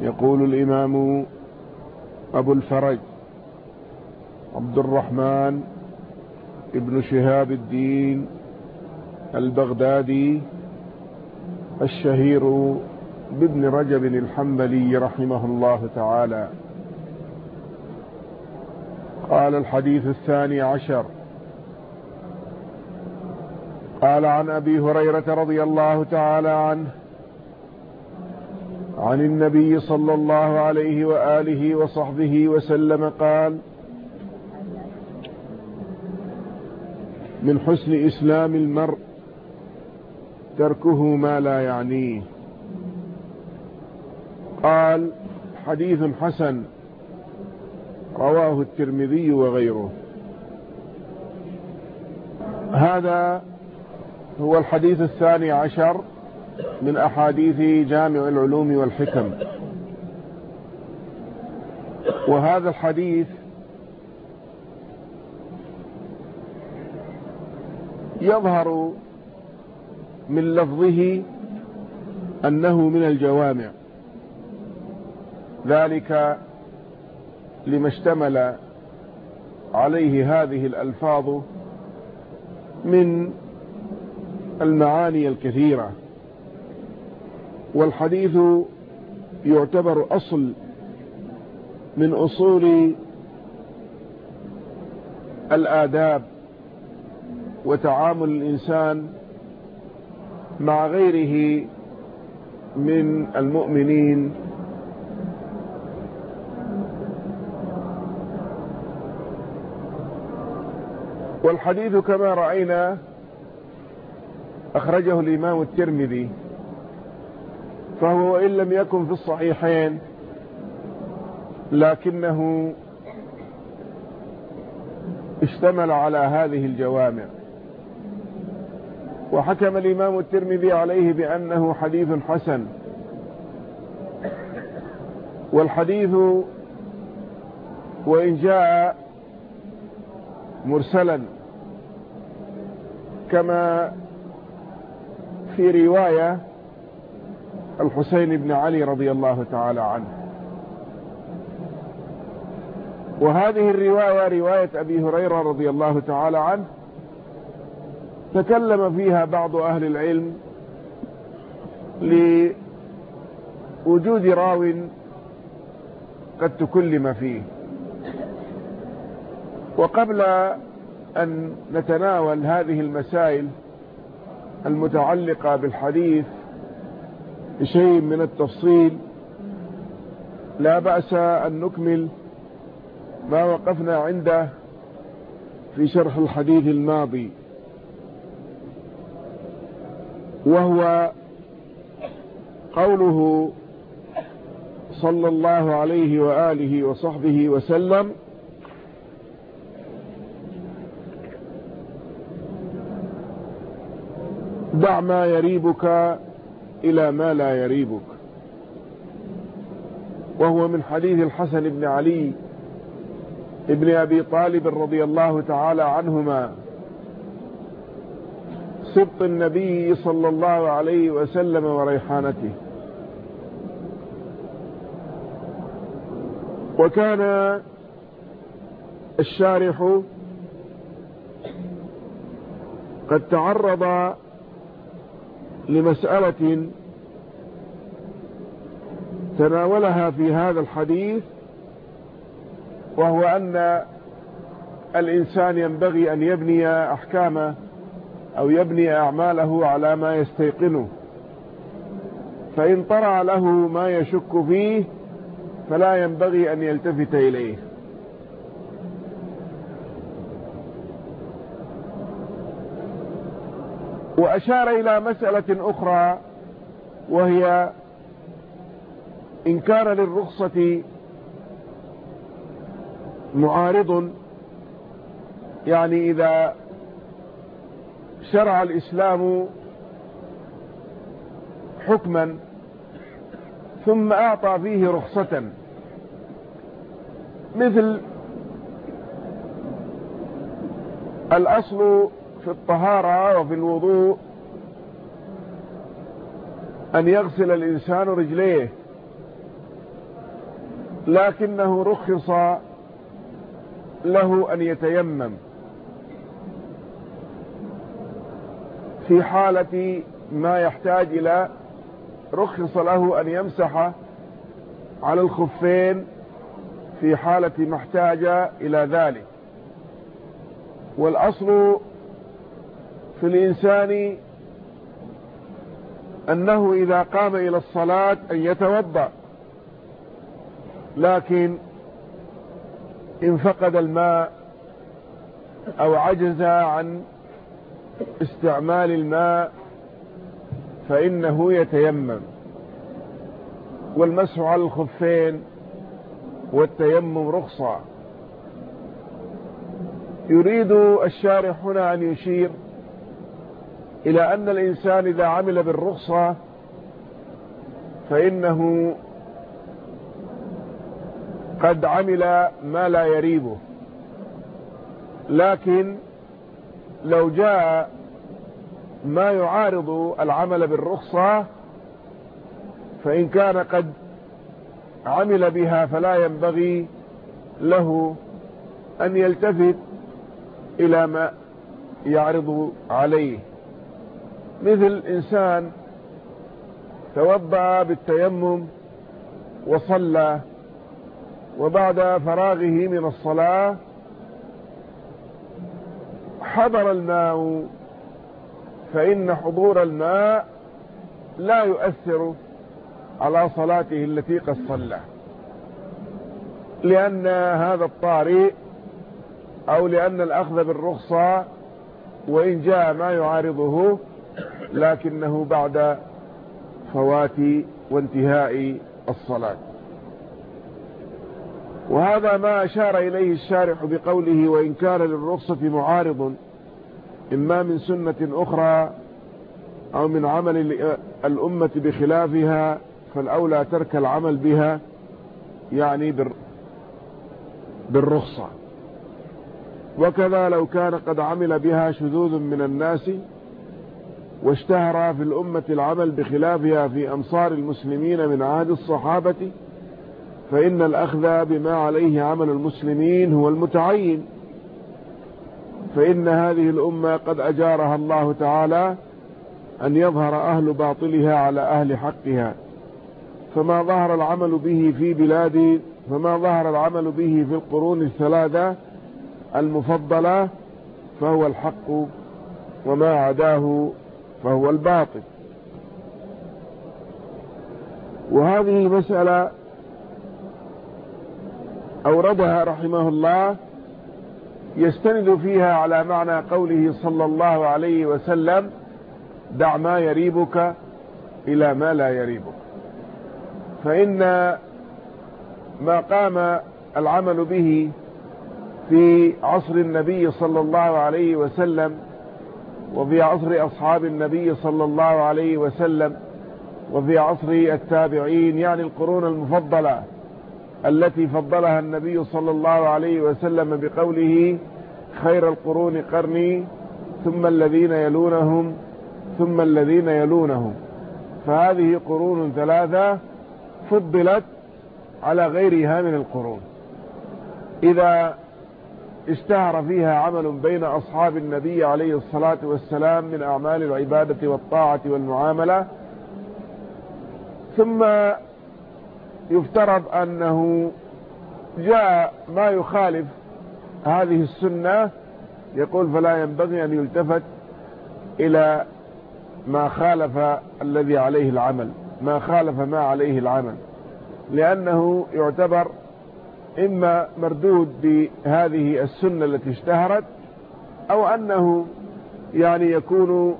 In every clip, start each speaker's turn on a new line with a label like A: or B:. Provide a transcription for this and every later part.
A: يقول الإمام أبو الفرج عبد الرحمن ابن شهاب الدين البغدادي الشهير بابن رجب الحنبلي رحمه الله تعالى. قال الحديث الثاني عشر. قال عن أبي هريرة رضي الله تعالى عنه عن النبي صلى الله عليه وآله وصحبه وسلم قال من حسن إسلام المرء تركه ما لا يعنيه. قال حديث حسن رواه الترمذي وغيره. هذا هو الحديث الثاني عشر. من أحاديث جامع العلوم والحكم. وهذا الحديث يظهر من لفظه أنه من الجوامع. ذلك لما اشتمل عليه هذه الألفاظ من المعاني الكثيرة. والحديث يعتبر أصل من أصول الآداب وتعامل الإنسان مع غيره من المؤمنين. والحديث كما رأينا أخرجه الإمام الترمذي. فهو إن لم يكن في الصحيحين لكنه اشتمل على هذه الجوامع. وحكم الإمام الترمذي عليه بأنه حديث حسن. والحديث وإن جاء مرسلا كما في رواية الحسين بن علي رضي الله تعالى عنه. وهذه الرواية رواية أبي هريرة رضي الله تعالى عنه. تكلم فيها بعض أهل العلم لوجود راو قد تكلم فيه. وقبل أن نتناول هذه المسائل المتعلقة بالحديث بشيء من التفصيل لا بأس أن نكمل ما وقفنا عنده في شرح الحديث الماضي وهو قوله صلى الله عليه وآله وصحبه وسلم دع ما يريبك إلى ما لا يريبك. وهو من حديث الحسن بن علي ابن أبي طالب رضي الله تعالى عنهما. سبط النبي صلى الله عليه وسلم وريحانته. وكان الشارح قد تعرض لمسألة تناولها في هذا الحديث وهو أن الإنسان ينبغي أن يبني أحكامه أو يبني أعماله على ما يستيقنه. فإن طرع له ما يشك فيه فلا ينبغي أن يلتفت إليه. وأشار إلى مسألة أخرى وهي إن كان للرخصة معارض يعني إذا شرع الإسلام حكما ثم أعطى فيه رخصة. مثل الأصل في الطهارة وفي الوضوء أن يغسل الإنسان رجليه. لكنه رخص له أن يتيمم. في حالة ما يحتاج إلى رخص له أن يمسح على الخفين في حالة ما احتاج إلى ذلك. والأصل في الإنسان أنه إذا قام إلى الصلاة أن يتوضأ. لكن إن فقد الماء أو عجز عن استعمال الماء فإنه يتيمم. والمسح على الخفين والتيمم رخصة. يريد الشارح هنا أن يشير إلى أن الإنسان إذا عمل بالرخصة فإنه قد عمل ما لا يريبه. لكن لو جاء ما يعارض العمل بالرخصة فإن كان قد عمل بها فلا ينبغي له أن يلتفت إلى ما يعرض عليه. مثل إنسان توضأ بالتيمم وصلى وبعد فراغه من الصلاة حضر الماء فإن حضور الماء لا يؤثر على صلاته التي قد صلى. لأن هذا الطارئ أو لأن الأخذ بالرخصة وإن جاء ما يعارضه لكنه بعد فوات وانتهاء الصلاة. وهذا ما أشار إليه الشارح بقوله وإن كان للرخصة معارض إما من سنة أخرى أو من عمل الأمة بخلافها فالأولى ترك العمل بها يعني بالرخصة. وكذا لو كان قد عمل بها شذوذ من الناس واشتهر في الأمة العمل بخلافها في أمصار المسلمين من عهد الصحابة فإن الأخذ بما عليه عمل المسلمين هو المتعين. فإن هذه الأمة قد أجارها الله تعالى أن يظهر أهل باطلها على أهل حقها. فما ظهر العمل به في بلاد فما ظهر العمل به في القرون الثلاثة المفضلة فهو الحق وما عداه فهو الباطل. وهذه مسألة أوردها رحمه الله يستند فيها على معنى قوله صلى الله عليه وسلم دع ما يريبك إلى ما لا يريبك فإن ما قام العمل به في عصر النبي صلى الله عليه وسلم وفي عصر أصحاب النبي صلى الله عليه وسلم وفي عصر التابعين يعني القرون المفضلة التي فضلها النبي صلى الله عليه وسلم بقوله خير القرون قرني ثم الذين يلونهم ثم الذين يلونهم. فهذه قرون ثلاثة فضلت على غيرها من القرون. إذا اشتهر فيها عمل بين أصحاب النبي عليه الصلاة والسلام من أعمال العبادة والطاعة والمعاملة. ثم يفترض أنه جاء ما يخالف هذه السنة يقول فلا ينبغي أن يلتفت إلى ما خالف الذي عليه العمل ما خالف ما عليه العمل لأنه يعتبر إما مردود بهذه السنة التي اشتهرت أو أنه يعني يكون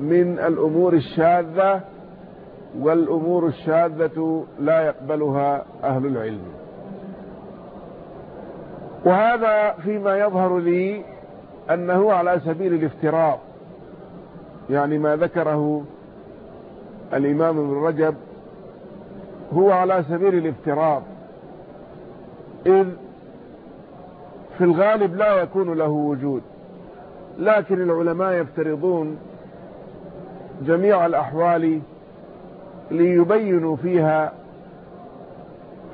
A: من الأمور الشاذة والأمور الشاذة لا يقبلها أهل العلم. وهذا فيما يظهر لي أنه على سبيل الافتراض يعني ما ذكره الإمام ابن رجب هو على سبيل الافتراض إذ في الغالب لا يكون له وجود لكن العلماء يفترضون جميع الأحوال ليبينوا فيها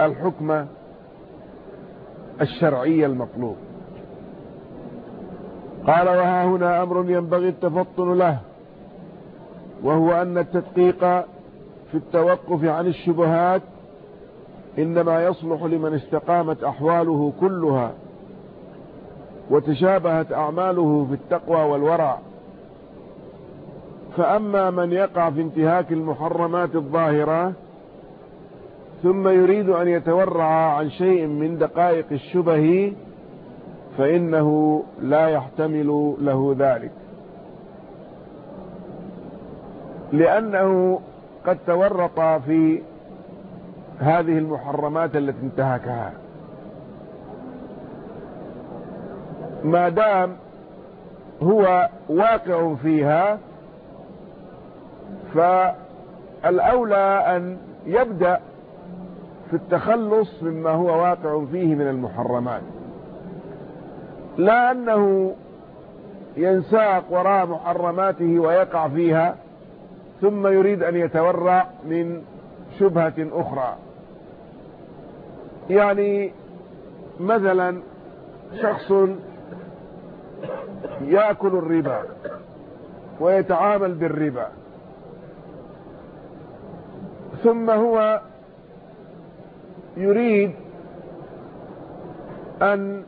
A: الحكم الشرعي المطلوب. قال وها هنا أمر ينبغي التفطن له وهو أن التدقيق في التوقف عن الشبهات إنما يصلح لمن استقامت أحواله كلها وتشابهت أعماله في التقوى والورع. فأما من يقع في انتهاك المحرمات الظاهرة ثم يريد أن يتورع عن شيء من دقائق الشبه فإنه لا يحتمل له ذلك. لأنه قد تورط في هذه المحرمات التي انتهكها. ما دام هو واقع فيها فالأولى أن يبدأ في التخلص مما هو واقع فيه من المحرمات. لا أنه ينساق وراء محرماته ويقع فيها ثم يريد أن يتورع من شبهة أخرى. يعني مثلا شخص يأكل الربا ويتعامل بالربا ثم هو يريد أن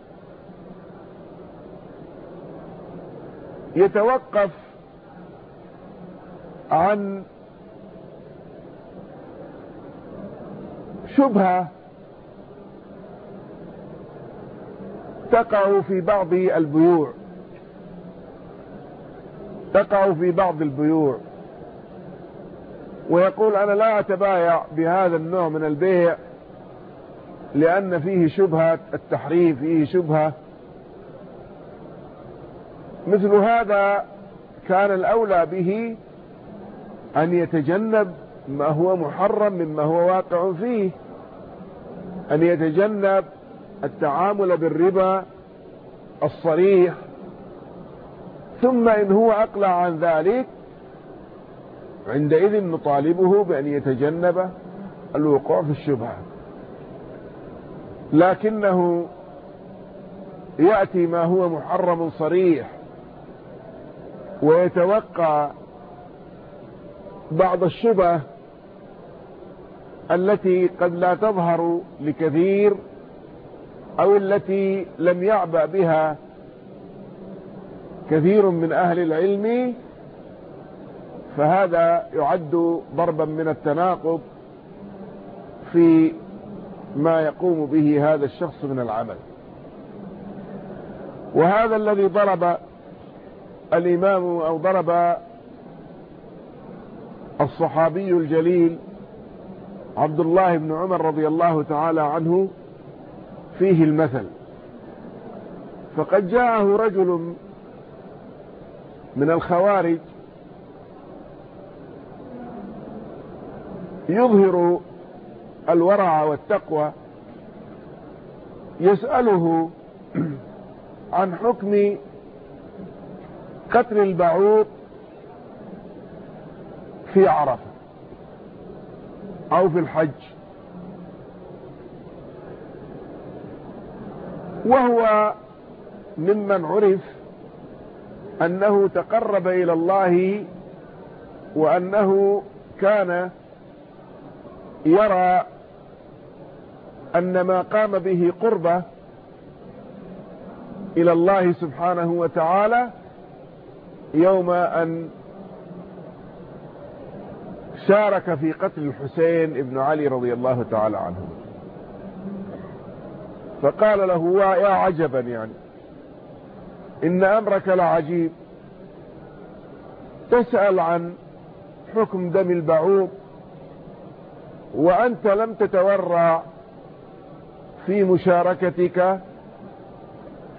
A: يتوقف عن شبهة تقع في بعض البيوع. تقع في بعض البيوع. ويقول أنا لا أتبايع بهذا النوع من البيع لأن فيه شبهة التحريف فيه شبهة. مثل هذا كان الأولى به أن يتجنب ما هو محرم مما هو واقع فيه أن يتجنب التعامل بالربا الصريح ثم إن هو أقلع عن ذلك عندئذ نطالبه بأن يتجنب الوقوع في الشبهة. لكنه يأتي ما هو محرم صريح ويتوقع بعض الشبه التي قد لا تظهر لكثير أو التي لم يعبأ بها كثير من أهل العلم فهذا يعد ضربا من التناقض في ما يقوم به هذا الشخص من العمل. وهذا الذي ضرب الإمام أو ضرب الصحابي الجليل عبد الله بن عمر رضي الله تعالى عنه فيه المثل. فقد جاءه رجل من الخوارج يظهر الورع والتقوى يسأله عن حكم قتل البعوض في عرفة أو في الحج. وهو ممن عرف أنه تقرب إلى الله وأنه كان يرى أن ما قام به قربة إلى الله سبحانه وتعالى يوم أن شارك في قتل الحسين ابن علي رضي الله تعالى عنه. فقال له يا عجبا يعني. إن أمرك لعجيب. تسأل عن حكم دم البعوض وأنت لم تتورع في مشاركتك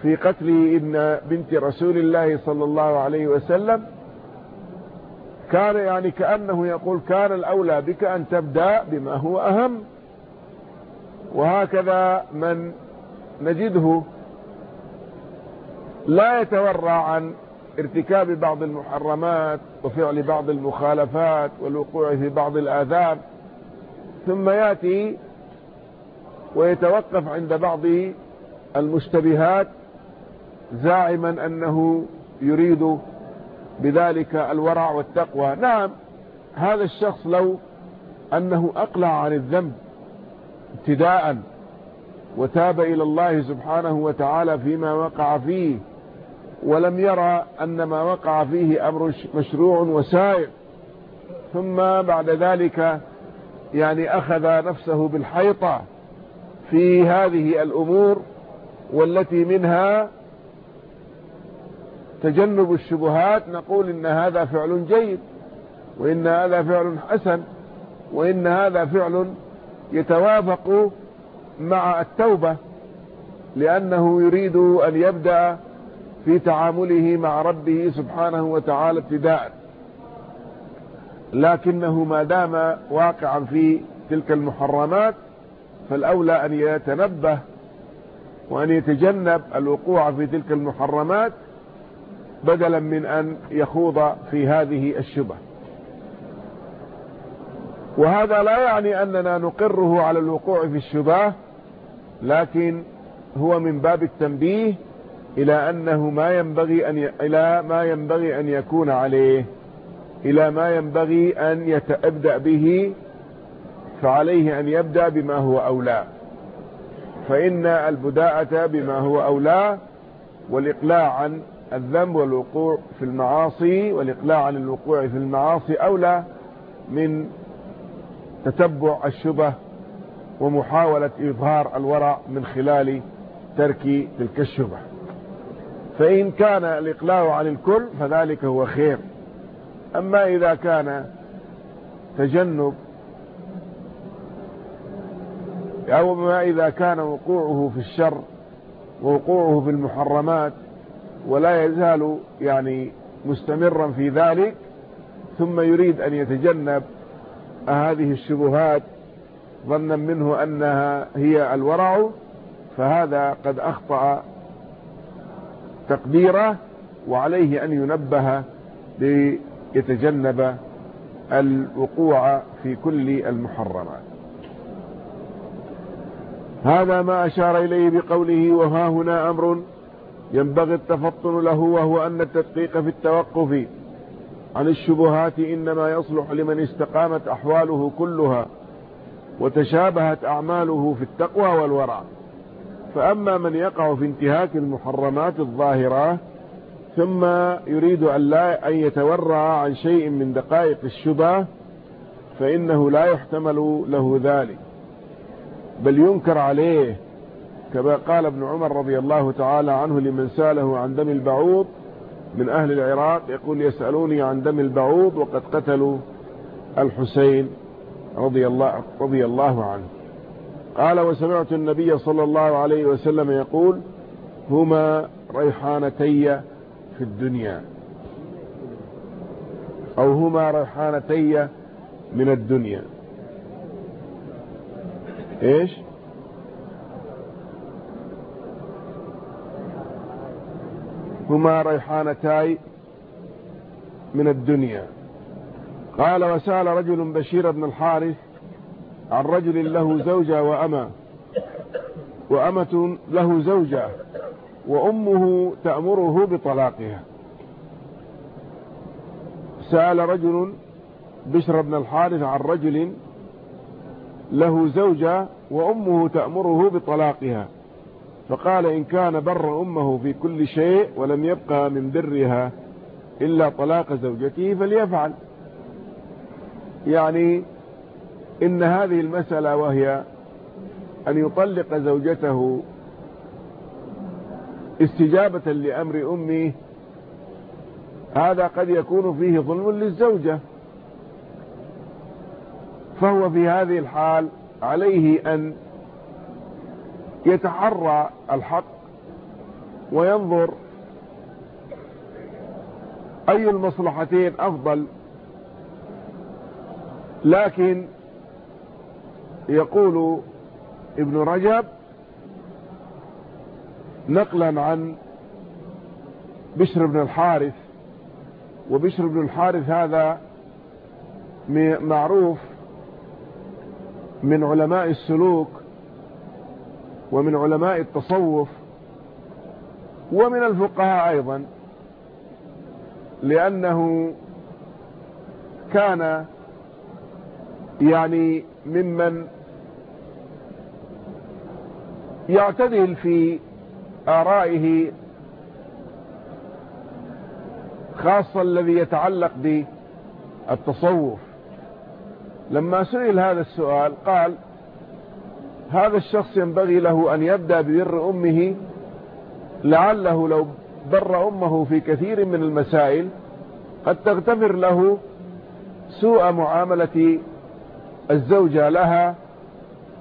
A: في قتل ابن بنت رسول الله صلى الله عليه وسلم. كان يعني كأنه يقول كان الأولى بك أن تبدأ بما هو أهم. وهكذا من نجده لا يتورع عن ارتكاب بعض المحرمات وفعل بعض المخالفات والوقوع في بعض الآثام ثم يأتي ويتوقف عند بعض المشتبهات زاعما أنه يريد بذلك الورع والتقوى. نعم هذا الشخص لو أنه أقلع عن الذنب ابتداء وتاب إلى الله سبحانه وتعالى فيما وقع فيه ولم يرى أن ما وقع فيه أمر مشروع وسائر. ثم بعد ذلك يعني أخذ نفسه بالحيطة في هذه الأمور والتي منها تجنب الشبهات نقول إن هذا فعل جيد وإن هذا فعل حسن وإن هذا فعل يتوافق مع التوبة لأنه يريد أن يبدأ في تعامله مع ربه سبحانه وتعالى ابتداء. لكنه ما دام واقعا في تلك المحرمات فالأولى أن يتنبه وأن يتجنب الوقوع في تلك المحرمات بدلا من أن يخوض في هذه الشبه. وهذا لا يعني أننا نقره على الوقوع في الشبه لكن هو من باب التنبيه إلى أنه ما ينبغي أن ي... إلى ما ينبغي أن يكون عليه إلى ما ينبغي أن يتبدأ به فعليه أن يبدأ بما هو أولى. فإن البداءة بما هو أولى والإقلاع عن الذنب والوقوع في المعاصي والإقلاع عن الوقوع في المعاصي أولى من تتبع الشبه ومحاولة إظهار الورع من خلال ترك تلك الشبه. فإن كان الإقلاع عن الكل فذلك هو خير. أما إذا كان تجنب أو ما إذا كان وقوعه في الشر ووقوعه في المحرمات ولا يزال يعني مستمرا في ذلك ثم يريد أن يتجنب هذه الشبهات ظنا منه أنها هي الورع فهذا قد أخطأ تقديره وعليه أن ينبه ليتجنب الوقوع في كل المحرمات. هذا ما أشار إليه بقوله وها هنا أمر ينبغي التفطن له وهو أن التدقيق في التوقف عن الشبهات إنما يصلح لمن استقامت أحواله كلها وتشابهت أعماله في التقوى والورع. فأما من يقع في انتهاك المحرمات الظاهرة ثم يريد أن, لا أن يتورع عن شيء من دقائق الشبه فإنه لا يحتمل له ذلك. بل ينكر عليه كما قال ابن عمر رضي الله تعالى عنه لمن سأله عن دم البعوض من أهل العراق يقول يسألوني عن دم البعوض وقد قتلوا الحسين رضي الله, رضي الله عنه. قال وسمعت النبي صلى الله عليه وسلم يقول هما ريحانتي في الدنيا أو هما ريحانتي من الدنيا. إيش؟ هما ريحانتاي من الدنيا. قال وسأل رجل بشير بن الحارث عن رجل له زوجة وأمة وأمة له زوجة وأمه تأمره بطلاقها. سأل رجل بشر بن الحارث عن رجل له زوجة وأمه تأمره بطلاقها. فقال إن كان بر أمه في كل شيء ولم يبقى من برها إلا طلاق زوجته فليفعل. يعني إن هذه المسألة وهي أن يطلق زوجته استجابة لأمر أمه هذا قد يكون فيه ظلم للزوجة. فهو في هذه الحال عليه أن يتحرى الحق وينظر أي المصلحتين أفضل لكن يقول ابن رجب نقلا عن بشر بن الحارث وبشر بن الحارث هذا معروف من علماء السلوك ومن علماء التصوف ومن الفقهاء أيضا لأنه كان يعني ممن يعتدل في آرائه خاصة الذي يتعلق بالتصوف. لما سئل هذا السؤال قال هذا الشخص ينبغي له أن يبدأ ببر أمه لعله لو بر أمه في كثير من المسائل قد تغتفر له سوء معاملة الزوجة لها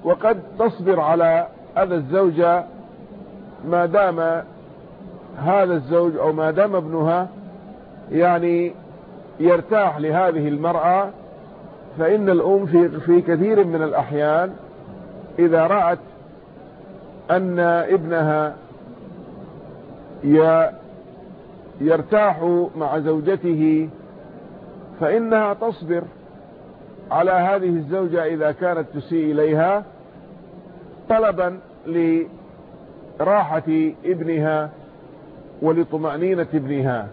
A: وقد تصبر على هذا الزوجة ما دام هذا الزوج أو ما دام ابنها يعني يرتاح لهذه المرأة فإن الأم في, في كثير من الأحيان إذا رأت أن ابنها يرتاح مع زوجته فإنها تصبر على هذه الزوجة إذا كانت تسيء إليها طلبا لراحة ابنها ولطمأنينة ابنها.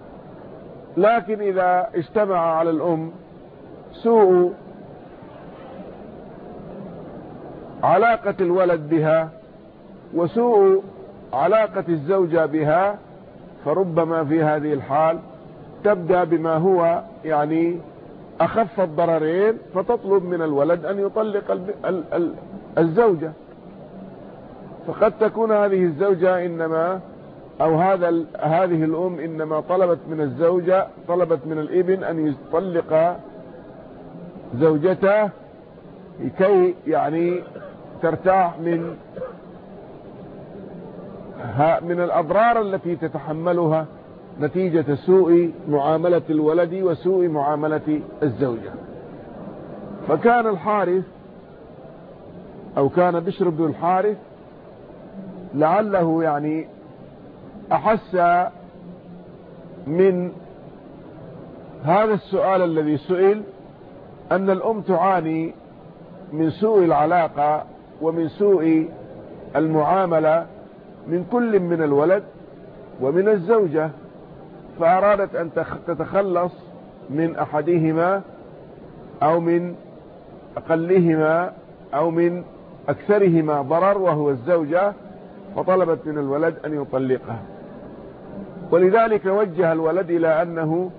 A: لكن إذا اجتمع على الأم سوء علاقة الولد بها وسوء علاقة الزوجة بها فربما في هذه الحال تبدأ بما هو يعني أخف الضررين فتطلب من الولد أن يطلق الزوجة. فقد تكون هذه الزوجة إنما أو هذا هذه الأم إنما طلبت من الزوجة طلبت من الإبن أن يطلق زوجته لكي يعني ترتاح من من الأضرار التي تتحملها نتيجة سوء معاملة الولد وسوء معاملة الزوجة. فكان الحارث أو كان بشر بن الحارث لعله يعني أحس من هذا السؤال الذي سئل أن الأم تعاني من سوء العلاقة ومن سوء المعاملة من كل من الولد ومن الزوجة فأرادت أن تتخلص من أحدهما أو من أقلهما أو من أكثرهما ضرر وهو الزوجة فطلبت من الولد أن يطلقها. ولذلك وجه الولد إلى أنه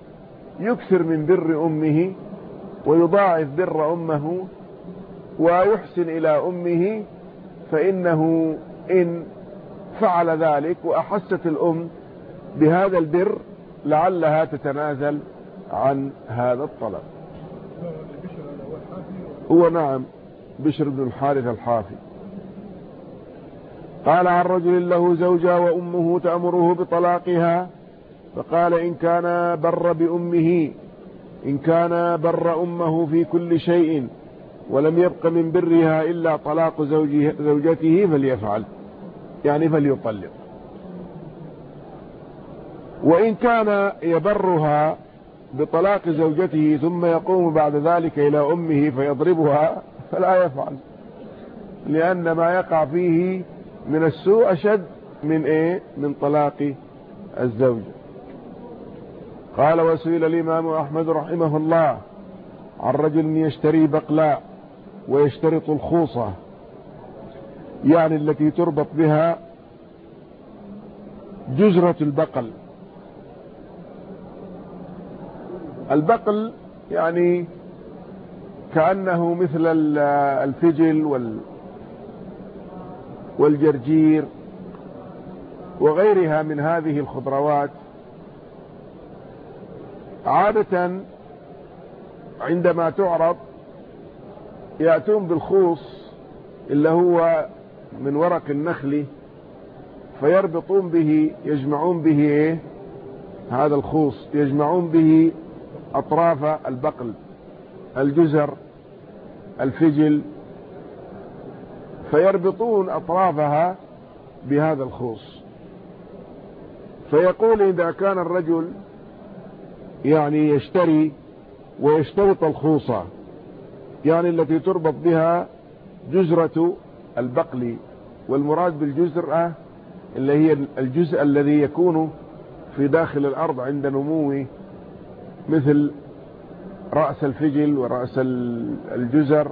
A: يكثر من بر أمه ويضاعف بر أمه ويحسن إلى أمه فإنه إن فعل ذلك وأحست الأم بهذا البر لعلها تتنازل عن هذا الطلب. هو نعم بشر بن الحارث الحافي. قال عن رجل له زوجة وأمه تأمره بطلاقها فقال إن كان بر بأمه إن كان بر أمه في كل شيء ولم يبق من برها إلا طلاق زوجته فليفعل. يعني فليطلق. وإن كان يبرها بطلاق زوجته ثم يقوم بعد ذلك إلى أمه فيضربها فلا يفعل. لأن ما يقع فيه من السوء أشد من إيه؟ من طلاق الزوجة قال وسئل الإمام أحمد رحمه الله عن رجل يشتري بقلاء. ويشترط الخوصة يعني التي تربط بها جزرة البقل. البقل يعني كأنه مثل الفجل وال والجرجير وغيرها من هذه الخضروات. عادة عندما تعرض يأتون بالخوص اللي هو من ورق النخل فيربطون به يجمعون به إيه؟ هذا الخوص يجمعون به أطراف البقل الجزر الفجل فيربطون أطرافها بهذا الخوص. فيقول إذا كان الرجل يعني يشتري ويشترط الخوصة يعني التي تربط بها جزرة البقل. والمراد بالجزرة اللي هي الجزء الذي يكون في داخل الأرض عند نموه مثل رأس الفجل ورأس الجزر.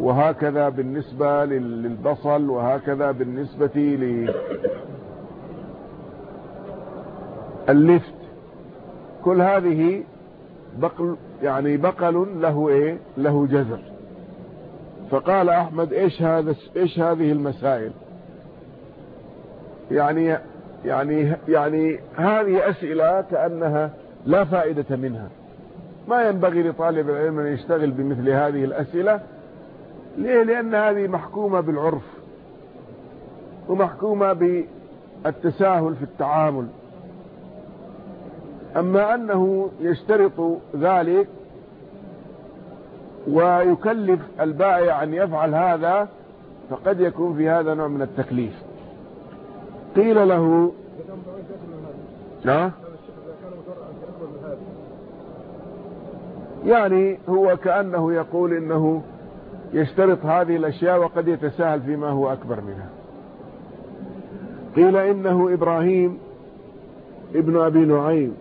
A: وهكذا بالنسبة للبصل وهكذا بالنسبة للفت كل هذه بقل يعني بقل له إيه؟ له جذر فقال أحمد إيش هذا إيش هذه المسائل؟ يعني يعني يعني هذه أسئلة كأنها لا فائدة منها. ما ينبغي لطالب العلم أن يشتغل بمثل هذه الأسئلة. ليه؟ لأن هذه محكومة بالعرف ومحكومة بالتساهل في التعامل. أما أنه يشترط ذلك ويكلف البائع أن يفعل هذا فقد يكون في هذا نوع من التكليف. قيل له يعني هو كأنه يقول إنه يشترط هذه الأشياء وقد يتساهل فيما هو أكبر منها. قيل إنه إبراهيم ابن أبي نعيم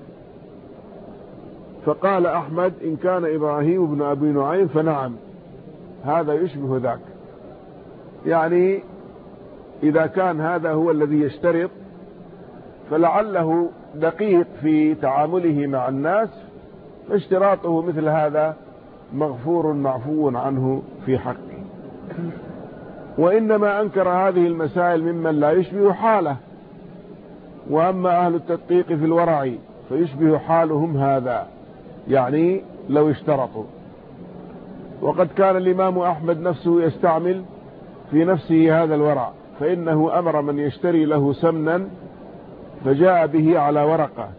A: فقال أحمد إن كان إبراهيم بن أبي نعيم فنعم. هذا يشبه ذاك. يعني إذا كان هذا هو الذي يشترط فلعله دقيق في تعامله مع الناس فاشتراطه مثل هذا مغفور معفو عنه في حقه. وإنما أنكر هذه المسائل ممن لا يشبه حاله. وأما أهل التدقيق في الورع فيشبه حالهم هذا. يعني لو اشترطوا. وقد كان الإمام أحمد نفسه يستعمل في نفسه هذا الورع فإنه أمر من يشتري له سمنا فجاء به على ورقة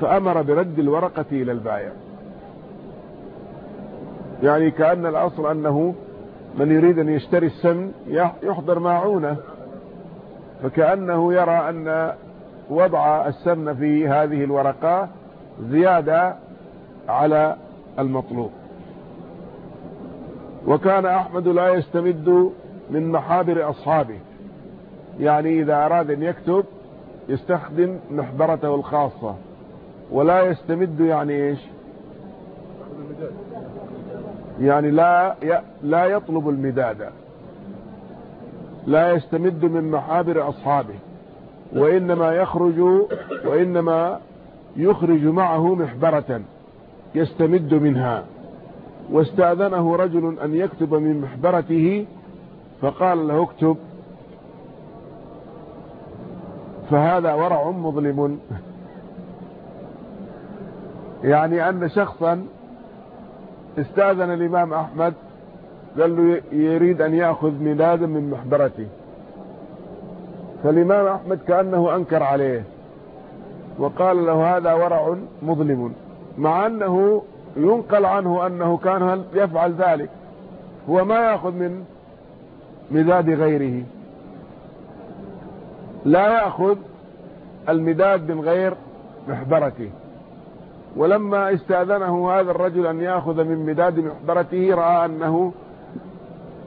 A: فأمر برد الورقة إلى البائع. يعني كأن الأصل أنه من يريد أن يشتري السمن يحضر ماعونه فكأنه يرى أن وضع السمن في هذه الورقة زيادة على المطلوب. وكان أحمد لا يستمد من محابر أصحابه. يعني إذا أراد أن يكتب يستخدم محبرته الخاصة. ولا يستمد يعني إيش؟ يعني لا لا يطلب المداد. لا يستمد من محابر أصحابه. وإنما يخرج وإنما يخرج معه محبرة. يستمد منها. واستأذنه رجل أن يكتب من محبرته فقال له اكتب. فهذا ورع مظلم. يعني أن شخصا استأذن الإمام أحمد قال له يريد أن يأخذ ميلادا من محبرته. فالإمام أحمد كأنه أنكر عليه وقال له هذا ورع مظلم. مع أنه ينقل عنه أنه كان يفعل ذلك هو ما يأخذ من مداد غيره. لا يأخذ المداد من غير محبرته. ولما استأذنه هذا الرجل أن يأخذ من مداد محبرته رأى أنه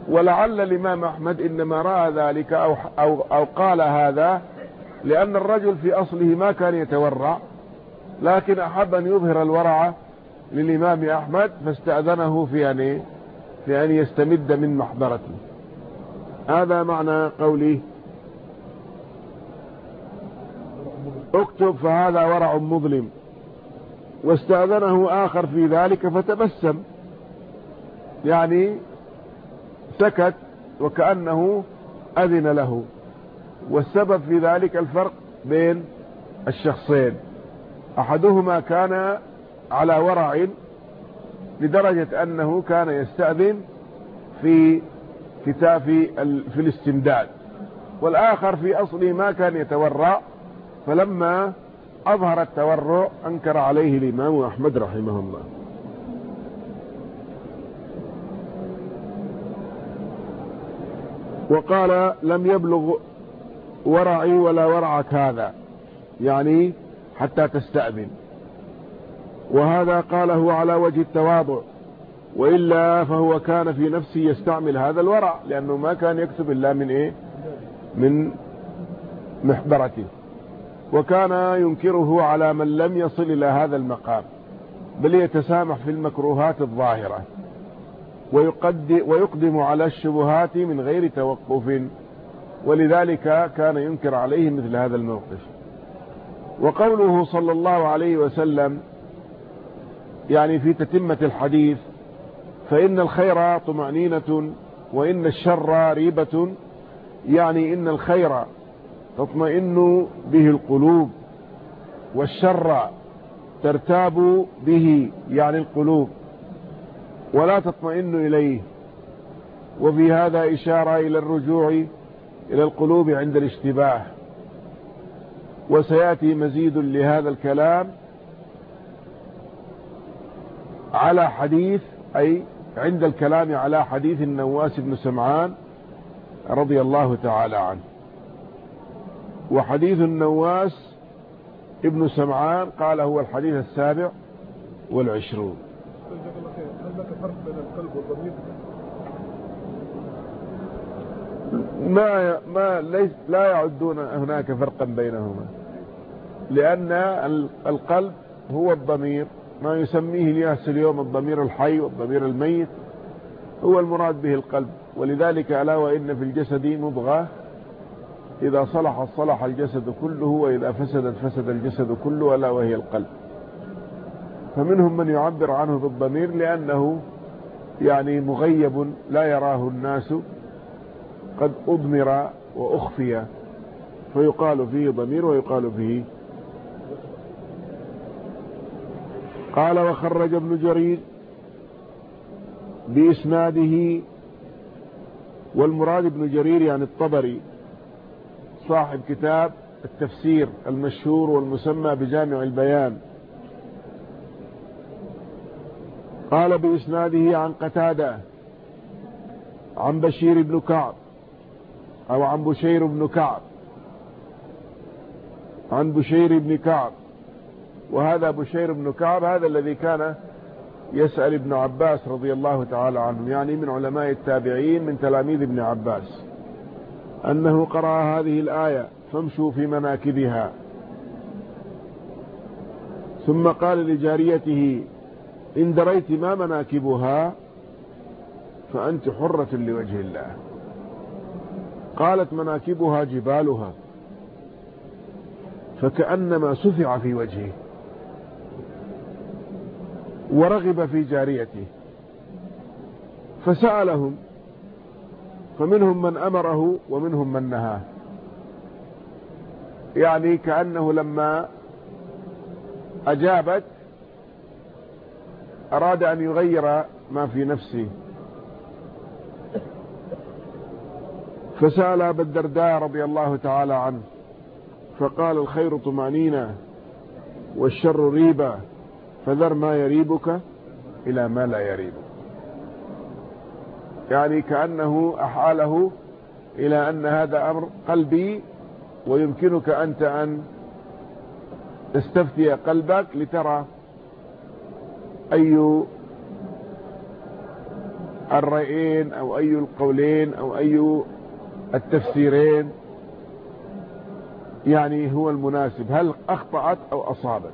A: ولعل الإمام أحمد إنما رأى ذلك أو, أو, أو قال هذا لأن الرجل في أصله ما كان يتورع. لكن أحب أن يظهر الورع للإمام أحمد فاستأذنه في أن في أن يستمد من محضرته. هذا معنى قولي اكتب فهذا ورع مظلم. واستأذنه آخر في ذلك فتبسم. يعني سكت وكأنه أذن له. والسبب في ذلك الفرق بين الشخصين. أحدهما كان على ورع لدرجة أنه كان يستأذن في كتاب في الاستمداد. والآخر في أصله ما كان يتورع فلما أظهر التورع أنكر عليه الإمام أحمد رحمه الله. وقال لم يبلغ ورعي ولا ورعك هذا. يعني حتى تستأذن. وهذا قاله على وجه التواضع. وإلا فهو كان في نفسه يستعمل هذا الورع لأنه ما كان يكتب إلا من إيه؟ من محبرته وكان ينكره على من لم يصل إلى هذا المقام بل يتسامح في المكروهات الظاهرة. ويقدم على الشبهات من غير توقف. ولذلك كان ينكر عليه مثل هذا الموقف. وقوله صلى الله عليه وسلم يعني في تتمة الحديث فإن الخير طمأنينة وإن الشر ريبة يعني إن الخير تطمئن به القلوب والشر ترتاب به يعني القلوب ولا تطمئن إليه. وفي هذا إشارة إلى الرجوع إلى القلوب عند الاشتباه. وسيأتي مزيد لهذا الكلام على حديث أي عند الكلام على حديث النواس بن سمعان رضي الله تعالى عنه. وحديث النواس ابن سمعان قال هو الحديث السابع والعشرون. ما ما ليس لا يعدون هناك فرقا بينهما. لأن القلب هو الضمير ما يسميه الياس اليوم الضمير الحي والضمير الميت هو المراد به القلب. ولذلك ألا وإن في الجسد مضغة إذا صلح صلح الجسد كله وإذا فسدت فسد الجسد كله ألا وهي القلب. فمنهم من يعبر عنه بالضمير لأنه يعني مغيب لا يراه الناس قد أضمر وأخفي فيقال فيه ضمير ويقال فيه قال وخرج ابن جرير بإسناده والمراد ابن جرير يعني الطبري صاحب كتاب التفسير المشهور والمسمى بجامع البيان. قال بإسناده عن قتادة عن بشير بن كعب أو عن بشير بن كعب عن بشير بن كعب. وهذا بشير بن كعب هذا الذي كان يسأل ابن عباس رضي الله تعالى عنه يعني من علماء التابعين من تلاميذ ابن عباس أنه قرأ هذه الآية فامشوا في مناكبها ثم قال لجاريته إن دريت ما مناكبها فأنت حرة لوجه الله قالت مناكبها جبالها فكأنما سفع في وجهه ورغب في جاريته فسألهم فمنهم من أمره ومنهم من نهاه. يعني كأنه لما أجابت أراد أن يغير ما في نفسه. فسأل أبا الدرداء رضي الله تعالى عنه فقال الخير طمأنينة والشر ريبة. فذر ما يريبك إلى ما لا يريبك. يعني كأنه أحاله إلى أن هذا أمر قلبي ويمكنك أنت أن تستفتي قلبك لترى أي الرأيين أو أي القولين أو أي التفسيرين يعني هو المناسب. هل أخطأت أو أصابت؟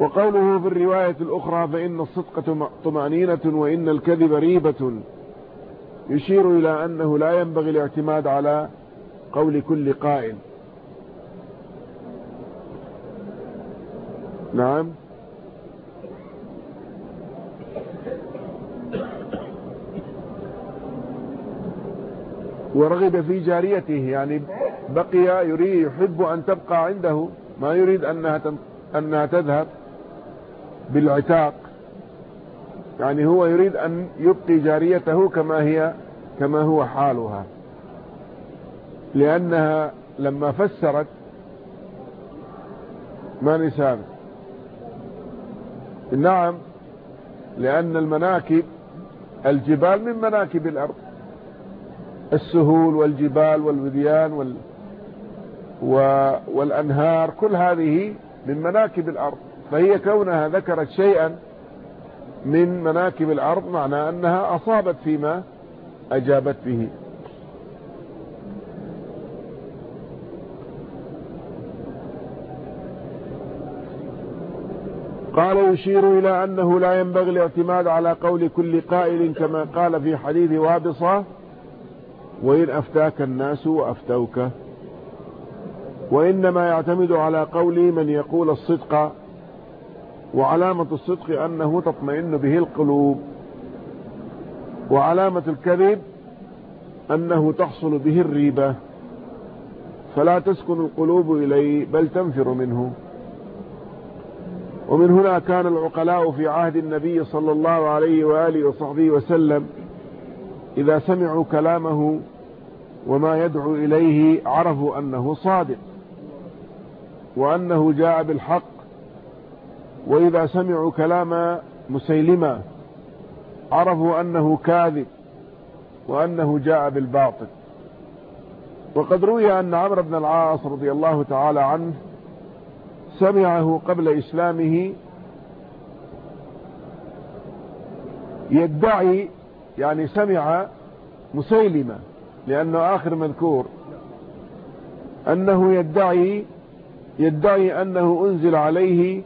A: وقوله في الرواية الأخرى فإن الصدق طمأنينة وإن الكذب ريبة. يشير إلى أنه لا ينبغي الاعتماد على قول كل قائل. نعم. ورغب في جاريته يعني بقي يريد يحب أن تبقى عنده ما يريد أنها أنها تذهب بالعتاق. يعني هو يريد أن يبقي جاريته كما هي كما هو حالها. لأنها لما فسرت ما نسان نعم لأن المناكب الجبال من مناكب الأرض. السهول والجبال والوديان وال والأنهار كل هذه من مناكب الأرض فهي كونها ذكرت شيئا من مناكب الأرض معنى أنها أصابت فيما أجابت به. قال يشير إلى أنه لا ينبغي الاعتماد على قول كل قائل كما قال في حديث وابصة وإن أفتاك الناس وأفتوك وإنما يعتمد على قول من يقول الصدق وعلامة الصدق أنه تطمئن به القلوب وعلامة الكذب أنه تحصل به الريبة. فلا تسكن القلوب إليه بل تنفر منه. ومن هنا كان العقلاء في عهد النبي صلى الله عليه وآله وصحبه وسلم إذا سمعوا كلامه وما يدعو إليه عرفوا أنه صادق. وأنه جاء بالحق وإذا سمعوا كلام مسيلمة عرفوا أنه كاذب وأنه جاء بالباطل. وقد روي أن عمرو بن العاص رضي الله تعالى عنه سمعه قبل إسلامه يدعي يعني سمع مسيلمة لأنه آخر مذكور أنه يدعي يدعي أنه أنزل عليه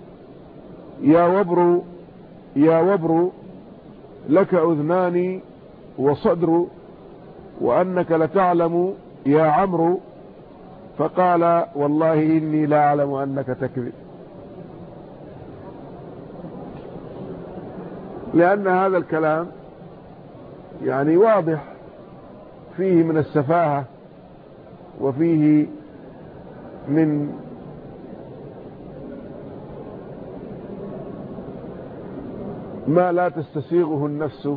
A: يا وبر يا وبر لك أذنان وصدر وأنك لتعلم يا عمرو. فقال والله إني لا أعلم أنك تكذب. لأن هذا الكلام يعني واضح فيه من السفاهة وفيه من ما لا تستسيغه النفس.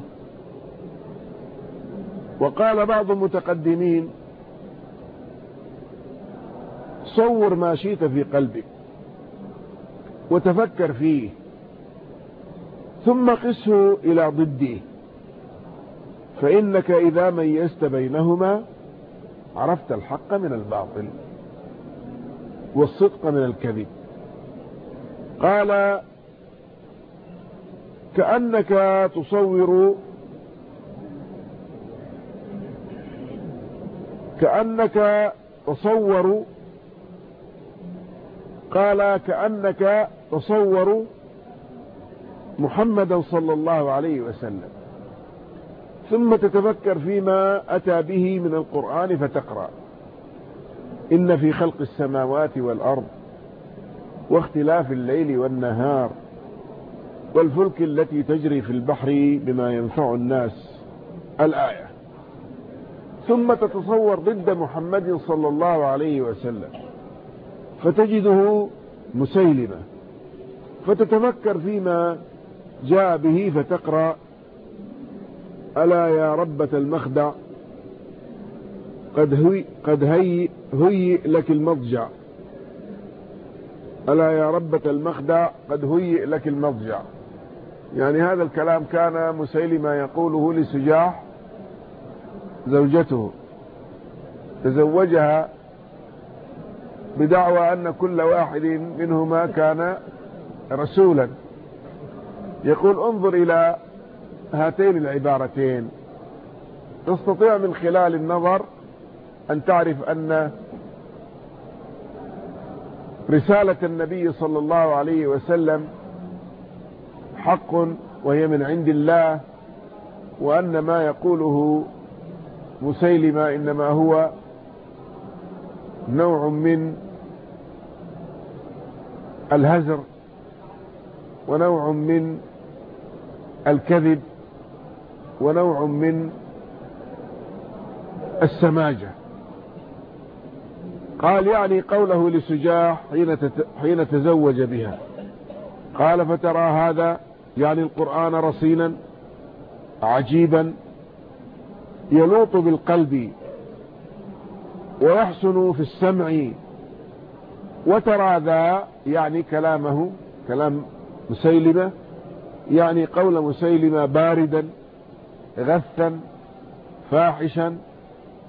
A: وقال بعض المتقدمين صور ما شئت في قلبك وتفكر فيه ثم قسه إلى ضده. فإنك إذا ميزت بينهما عرفت الحق من الباطل والصدق من الكذب. قال كأنك تصور كأنك تصور قال كأنك تصور محمدا صلى الله عليه وسلم. ثم تتفكر فيما أتى به من القرآن فتقرأ. إن في خلق السماوات والأرض واختلاف الليل والنهار والفلك التي تجري في البحر بما ينفع الناس. الآية. ثم تتصور ضد محمد صلى الله عليه وسلم. فتجده مسيلمة. فتتفكر فيما جاء به فتقرأ. ألا يا ربة المخدع. قد هي قد هي هي لك المضجع. ألا يا ربة المخدع قد هي لك المضجع. يعني هذا الكلام كان مسيلمة يقوله لسجاح زوجته. تزوجها بدعوى أن كل واحد منهما كان رسولا. يقول انظر إلى هاتين العبارتين. تستطيع من خلال النظر أن تعرف أن رسالة النبي صلى الله عليه وسلم حق وهي من عند الله وأن ما يقوله مسيلمة إنما هو نوع من الهزر ونوع من الكذب ونوع من السماجة. قال يعني قوله لسجاح حين, تزوج بها. قال فترى هذا يعني القرآن رصينا عجيبا يلوط بالقلب ويحسن في السمع. وترى ذا يعني كلامه كلام مسيلمة يعني قول مسيلمة باردا غثا فاحشا.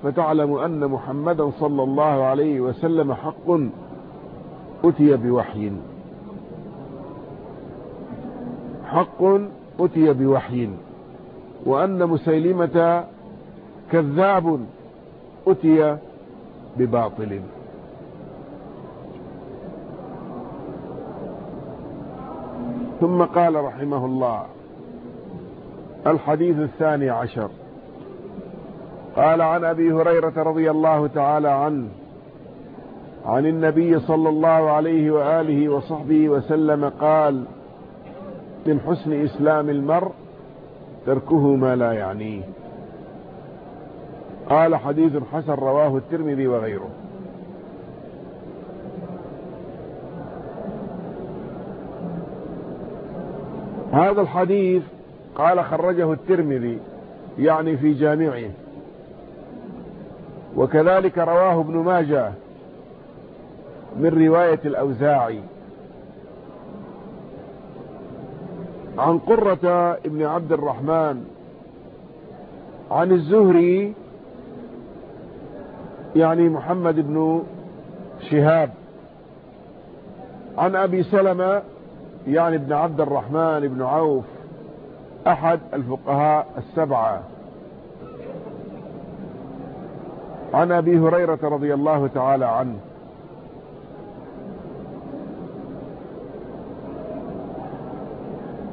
A: فتعلم أن محمدا صلى الله عليه وسلم حق أتي بوحي. حق أتي بوحي وأن مسيلمة كذاب أتي بباطل. ثم قال رحمه الله الحديث الثاني عشر. قال عن أبي هريرة رضي الله تعالى عنه عن النبي صلى الله عليه وآله وصحبه وسلم قال من حسن إسلام المرء تركه ما لا يعنيه. قال حديث حسن رواه الترمذي وغيره. هذا الحديث قال خرجه الترمذي يعني في جامعه. وكذلك رواه ابن ماجه من رواية الأوزاعي. عن قرة ابن عبد الرحمن عن الزهري يعني محمد بن شهاب. عن أبي سلمة يعني ابن عبد الرحمن بن عوف أحد الفقهاء السبعة. عن أبي هريرة رضي الله تعالى عنه.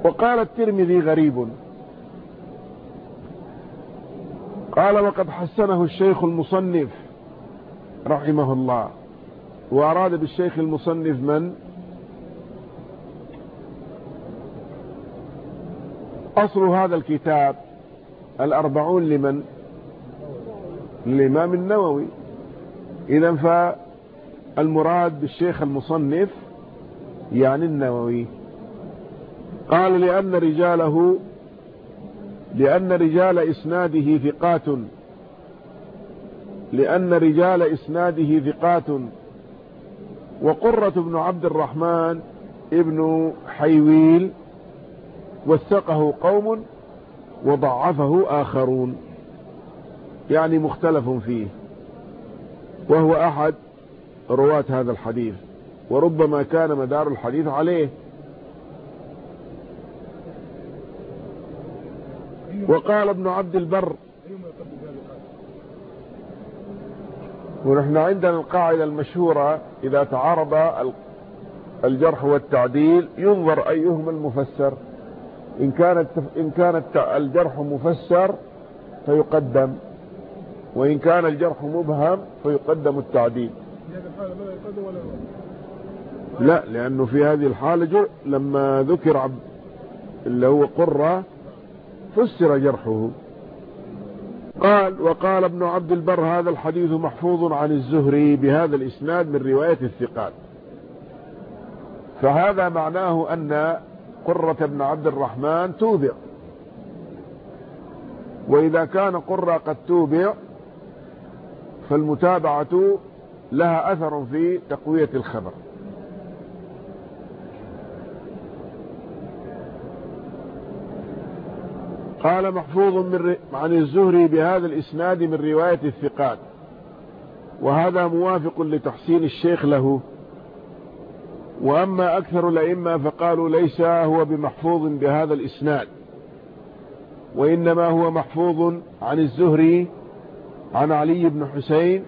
A: وقال الترمذي غريب. قال وقد حسنه الشيخ المصنف رحمه الله. وأراد بالشيخ المصنف من؟ أصل هذا الكتاب الأربعون لمن؟ للإمام النووي. إذا فالمراد بالشيخ المصنف يعني النووي. قال لأن رجاله لأن رجال إسناده ثقات. لأن رجال إسناده ثقات. وقرة بن عبد الرحمن ابن حيويل وثقه قوم وضعفه آخرون. يعني مختلف فيه. وهو أحد رواة هذا الحديث. وربما كان مدار الحديث عليه. وقال ابن عبد البر ونحن عندنا القاعدة المشهورة إذا تعارض الجرح والتعديل ينظر أيهما المفسر. إن كانت إن كانت الجرح مفسر فيقدم وإن كان الجرح مبهم فيقدم التعديل. لا لأنه في هذه الحالة لما ذكر عبد اللي هو قرة فسر جرحه. قال وقال ابن عبد البر هذا الحديث محفوظ عن الزهري بهذا الإسناد من رواية الثقات. فهذا معناه أن قرة بن عبد الرحمن توبع. وإذا كان قرة قد توبع فالمتابعة لها أثر في تقوية الخبر. قال محفوظ من عن الزهري بهذا الإسناد من رواية الثقات. وهذا موافق لتحسين الشيخ له. وأما أكثر الأئمة فقالوا ليس هو بمحفوظ بهذا الإسناد. وإنما هو محفوظ عن الزهري عن علي بن حسين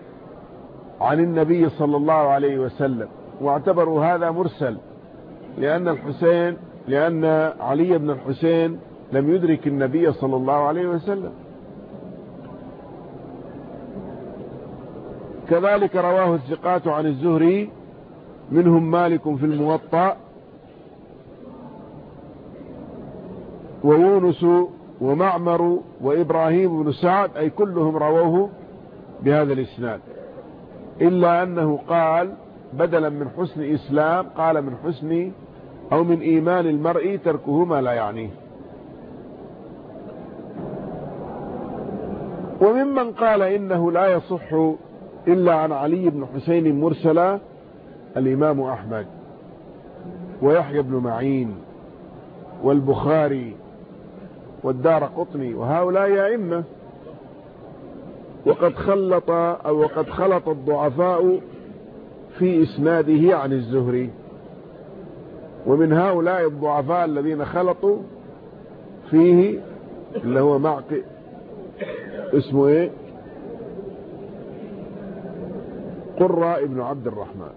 A: عن النبي صلى الله عليه وسلم. واعتبروا هذا مرسل لأن الحسين لأن علي بن الحسين لم يدرك النبي صلى الله عليه وسلم. كذلك رواه الثقات عن الزهري منهم مالك في الموطأ ويونس ومعمر وإبراهيم بن سعد أي كلهم رووه بهذا الإسناد. إلا أنه قال بدلا من حسن إسلام قال من حسن أو من إيمان المرء تركه ما لا يعنيه. وممن قال إنه لا يصح إلا عن علي بن حسين مرسلا الإمام أحمد ويحيى بن معين والبخاري والدار قطني وهؤلاء أئمة. وقد خلط أو وقد خلط الضعفاء في إسناده عن الزهري. ومن هؤلاء الضعفاء الذين خلطوا فيه اللي هو معق اسمه إيه؟ قراء ابن عبد الرحمن.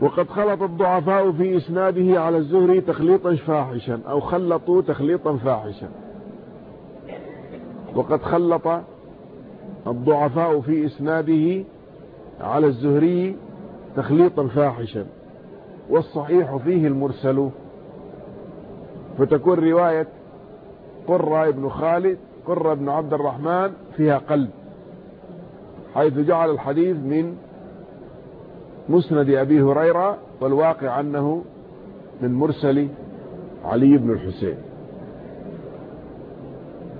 A: وقد خلط الضعفاء في إسناده على الزهري تخليطا فاحشا أو خلطوا تخليطا فاحشا. وقد خلط الضعفاء في إسناده على الزهري تخليطا فاحشا. والصحيح فيه المرسل فتكون رواية قرة بن خالد قرة بن عبد الرحمن فيها قلب. حيث جعل الحديث من مسند أبي هريرة والواقع أنه من مرسل علي بن الحسين.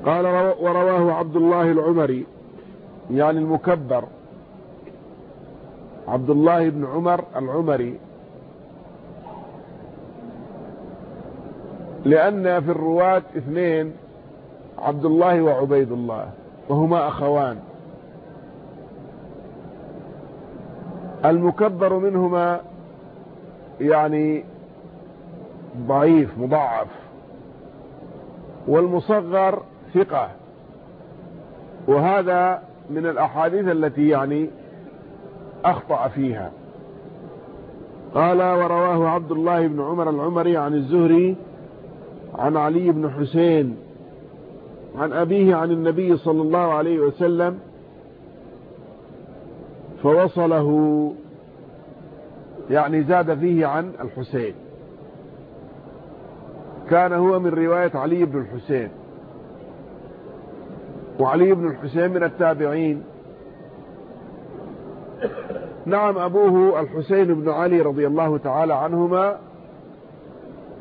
A: قال ورواه عبد الله العمري يعني المكبر عبد الله بن عمر العمري لأن في الرواة اثنين عبد الله وعبيد الله وهما أخوان. المكبر منهما يعني ضعيف مضاعف. والمصغر ثقة. وهذا من الأحاديث التي يعني أخطأ فيها. قال ورواه عبد الله بن عمر العمري عن الزهري عن علي بن حسين عن أبيه عن النبي صلى الله عليه وسلم فوصله يعني زاد فيه عن الحسين. كان هو من رواية علي بن الحسين. وعلي بن الحسين من التابعين. نعم أبوه الحسين بن علي رضي الله تعالى عنهما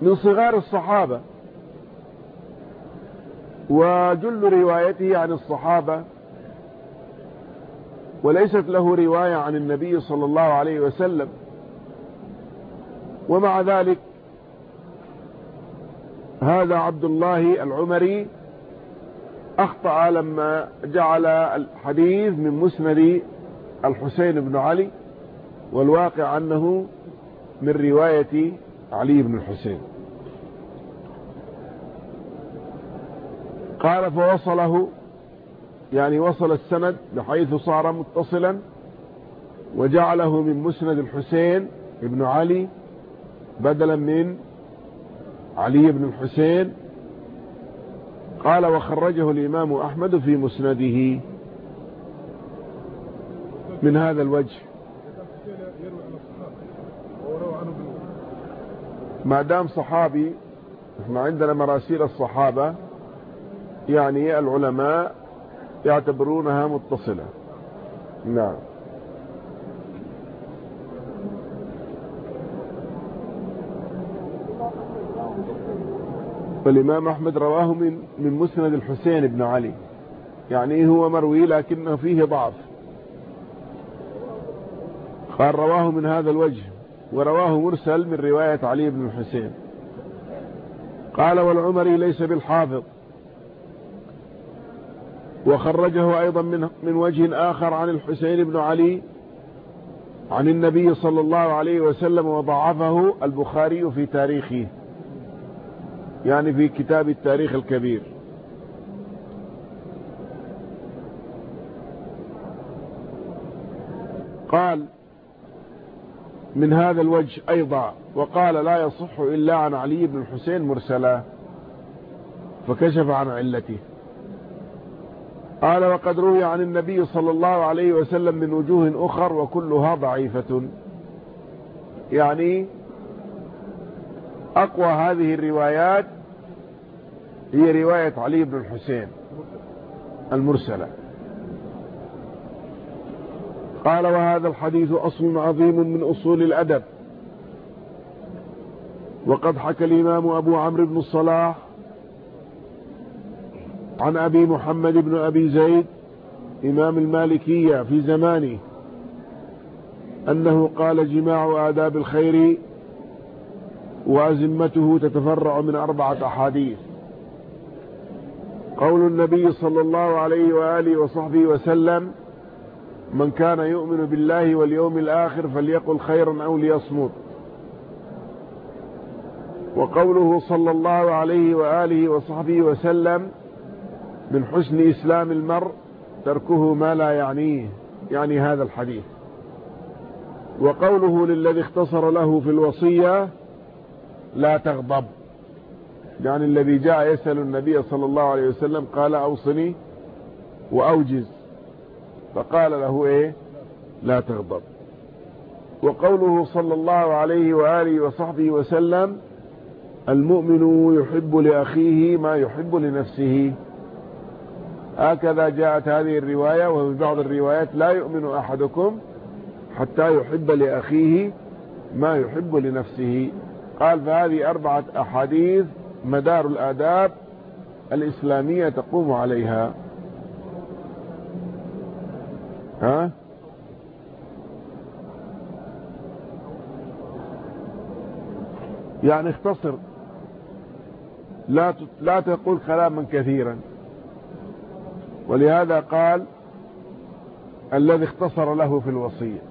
A: من صغار الصحابة. وجل روايته عن الصحابة وليست له رواية عن النبي صلى الله عليه وسلم. ومع ذلك هذا عبد الله العمري أخطأ لما جعل الحديث من مسند الحسين بن علي والواقع أنه من رواية علي بن الحسين. قال فوصله يعني وصل السند بحيث صار متصلا وجعله من مسند الحسين بن علي بدلا من علي بن الحسين. قال وخرجه الإمام أحمد في مسنده. من هذا الوجه. ما دام صحابي إحنا عندنا مراسيل الصحابة يعني العلماء يعتبرونها متصلة. نعم. فالإمام أحمد رواه من من مسند الحسين بن علي. يعني هو مروي لكنه فيه ضعف. قال رواه من هذا الوجه ورواه مرسل من رواية علي بن الحسين. قال والعمري ليس بالحافظ. وخرجه أيضا من, من وجه آخر عن الحسين بن علي عن النبي صلى الله عليه وسلم وضعفه البخاري في تاريخه يعني في كتاب التاريخ الكبير. قال من هذا الوجه أيضا وقال لا يصح إلا عن علي بن الحسين مرسلا فكشف عن علته. قال وقد روي عن النبي صلى الله عليه وسلم من وجوه أخر وكلها ضعيفة. يعني أقوى هذه الروايات هي رواية علي بن الحسين المرسلة. قال وهذا الحديث أصل عظيم من أصول الأدب. وقد حكى الإمام أبو عمرو بن الصلاح عن أبي محمد بن أبي زيد إمام المالكية في زمانه أنه قال جماع آداب الخير وأزمته تتفرع من أربعة أحاديث. قول النبي صلى الله عليه وآله وصحبه وسلم من كان يؤمن بالله واليوم الآخر فليقل خيرا أو ليصمت وقوله صلى الله عليه وآله وصحبه وسلم من حسن إسلام المرء تركه ما لا يعنيه يعني هذا الحديث. وقوله للذي اختصر له في الوصية لا تغضب. يعني الذي جاء يسأل النبي صلى الله عليه وسلم قال أوصني وأوجز. فقال له إيه؟ لا تغضب. وقوله صلى الله عليه وآله وصحبه وسلم المؤمن يحب لأخيه ما يحب لنفسه. هكذا جاءت هذه الرواية وفي بعض الروايات لا يؤمن أحدكم حتى يحب لأخيه ما يحب لنفسه. قال فهذه أربعة أحاديث مدار الآداب الإسلامية تقوم عليها. ها؟ يعني اختصر. لا لا تقول كلاما كثيرا. ولهذا قال الذي اختصر له في الوصية.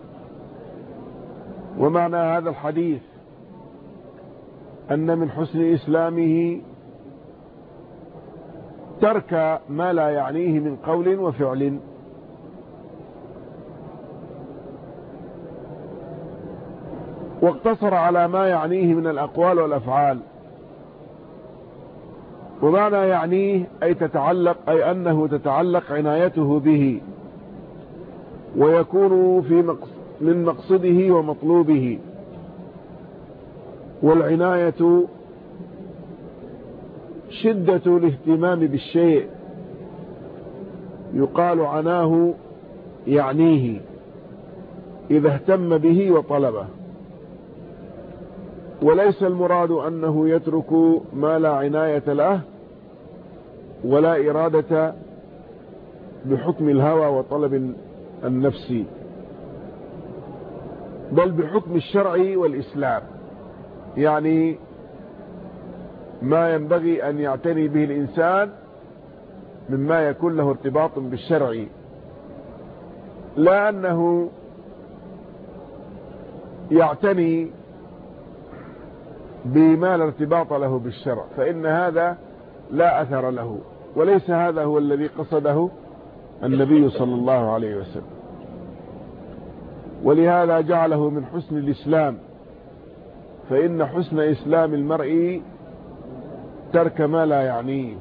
A: ومعنى هذا الحديث أن من حسن إسلامه ترك ما لا يعنيه من قول وفعل. واقتصر على ما يعنيه من الأقوال والأفعال. ومعنى يعنيه أي تتعلق أي أنه تتعلق عنايته به ويكون في مقص من مقصده ومطلوبه. والعناية شدة الاهتمام بالشيء. يقال عناه يعنيه. إذا اهتم به وطلبه. وليس المراد أنه يترك ما لا عناية له ولا إرادة بحكم الهوى وطلب النفسي بل بحكم الشرع والإسلام. يعني ما ينبغي أن يعتني به الإنسان مما يكون له ارتباط بالشرع. لا أنه يعتني بما لا ارتباط له بالشرع فإن هذا لا أثر له. وليس هذا هو الذي قصده النبي صلى الله عليه وسلم. ولهذا جعله من حسن الإسلام. فإن حسن إسلام المرء ترك ما لا يعنيه.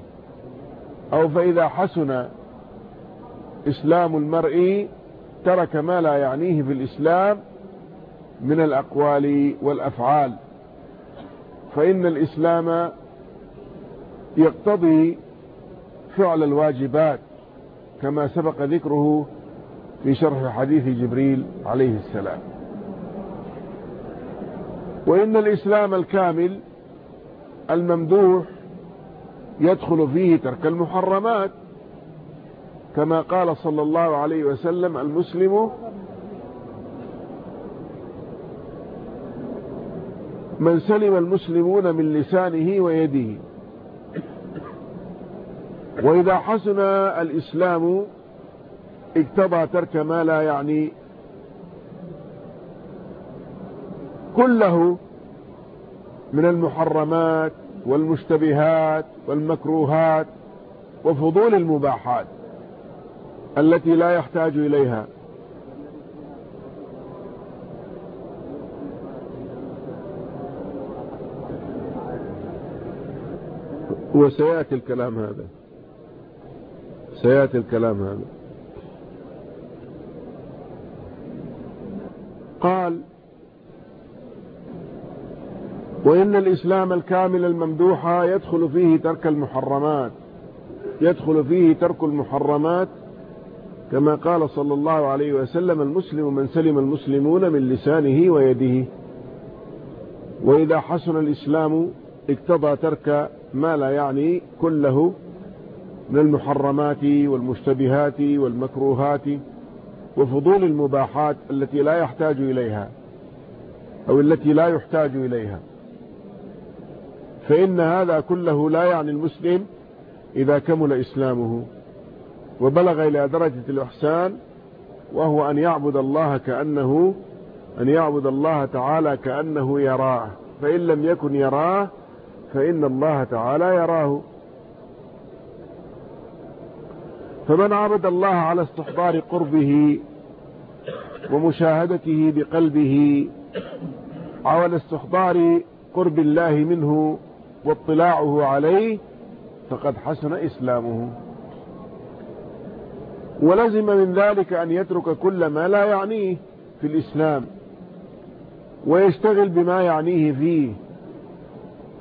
A: أو فإذا حسن إسلام المرء ترك ما لا يعنيه في الإسلام من الأقوال والأفعال. فإن الإسلام يقتضي فعل الواجبات كما سبق ذكره في شرح حديث جبريل عليه السلام. وإن الإسلام الكامل الممدوح يدخل فيه ترك المحرمات كما قال صلى الله عليه وسلم المسلم من سلم المسلمون من لسانه ويده. وإذا حسن الإسلام اقتضى ترك ما لا يعني كله من المحرمات والمشتبهات والمكروهات وفضول المباحات التي لا يحتاج إليها. وسيأتي الكلام هذا. سيأتي الكلام هذا. قال وإن الإسلام الكامل الممدوح يدخل فيه ترك المحرمات يدخل فيه ترك المحرمات كما قال صلى الله عليه وسلم المسلم من سلم المسلمون من لسانه ويده. وإذا حسن الإسلام اقتضى ترك ما لا يعني كله من المحرمات والمشتبهات والمكروهات وفضول المباحات التي لا يحتاج إليها أو التي لا يحتاج إليها. فإن هذا كله لا يعني المسلم إذا كمل إسلامه وبلغ إلى درجة الإحسان وهو أن يعبد الله كأنه أن يعبد الله تعالى كأنه يراه. فإن لم يكن يراه فإن الله تعالى يراه. فمن عبد الله على استحضار قربه ومشاهدته بقلبه على استحضار قرب الله منه واطلاعه عليه فقد حسن إسلامه. ولزم من ذلك أن يترك كل ما لا يعنيه في الإسلام ويشتغل بما يعنيه فيه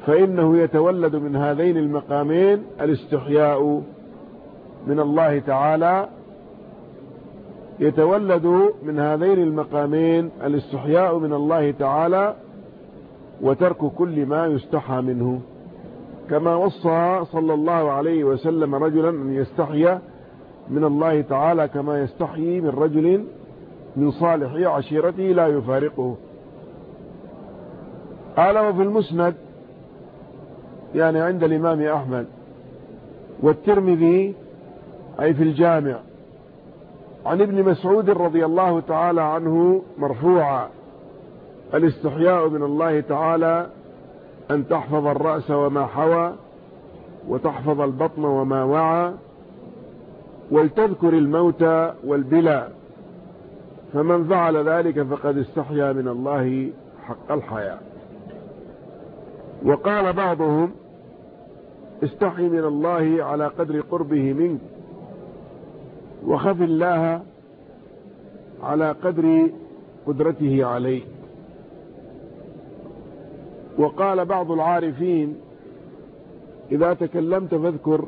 A: فإنه يتولد من هذين المقامين الاستحياء من الله تعالى يتولد من هذين المقامين الاستحياء من الله تعالى وترك كل ما يستحى منه. كما وصى صلى الله عليه وسلم رجلا أن يستحي من الله تعالى كما يستحيي من رجل من صالح عشيرته لا يفارقه. قال وفي المسند يعني عند الإمام أحمد والترمذي أي في الجامع. عن ابن مسعود رضي الله تعالى عنه مرفوعا. الاستحياء من الله تعالى أن تحفظ الرأس وما حوى وتحفظ البطن وما وعى ولتذكر الموت والبلى فمن فعل ذلك فقد استحيا من الله حق الحياة. وقال بعضهم استحي من الله على قدر قربه منك. وخف الله على قدر قدرته عليك وقال بعض العارفين إذا تكلمت فاذكر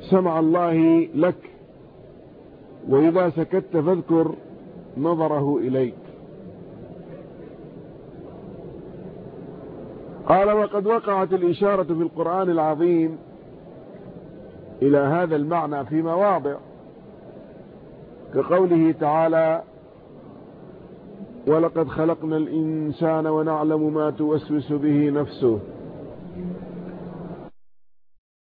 A: سمع الله لك وإذا سكت فاذكر نظره إليك. قال وقد وقعت الإشارة في القرآن العظيم إلى هذا المعنى في مواضع كقوله تعالى ولقد خلقنا الإنسان ونعلم ما توسوس به نفسه.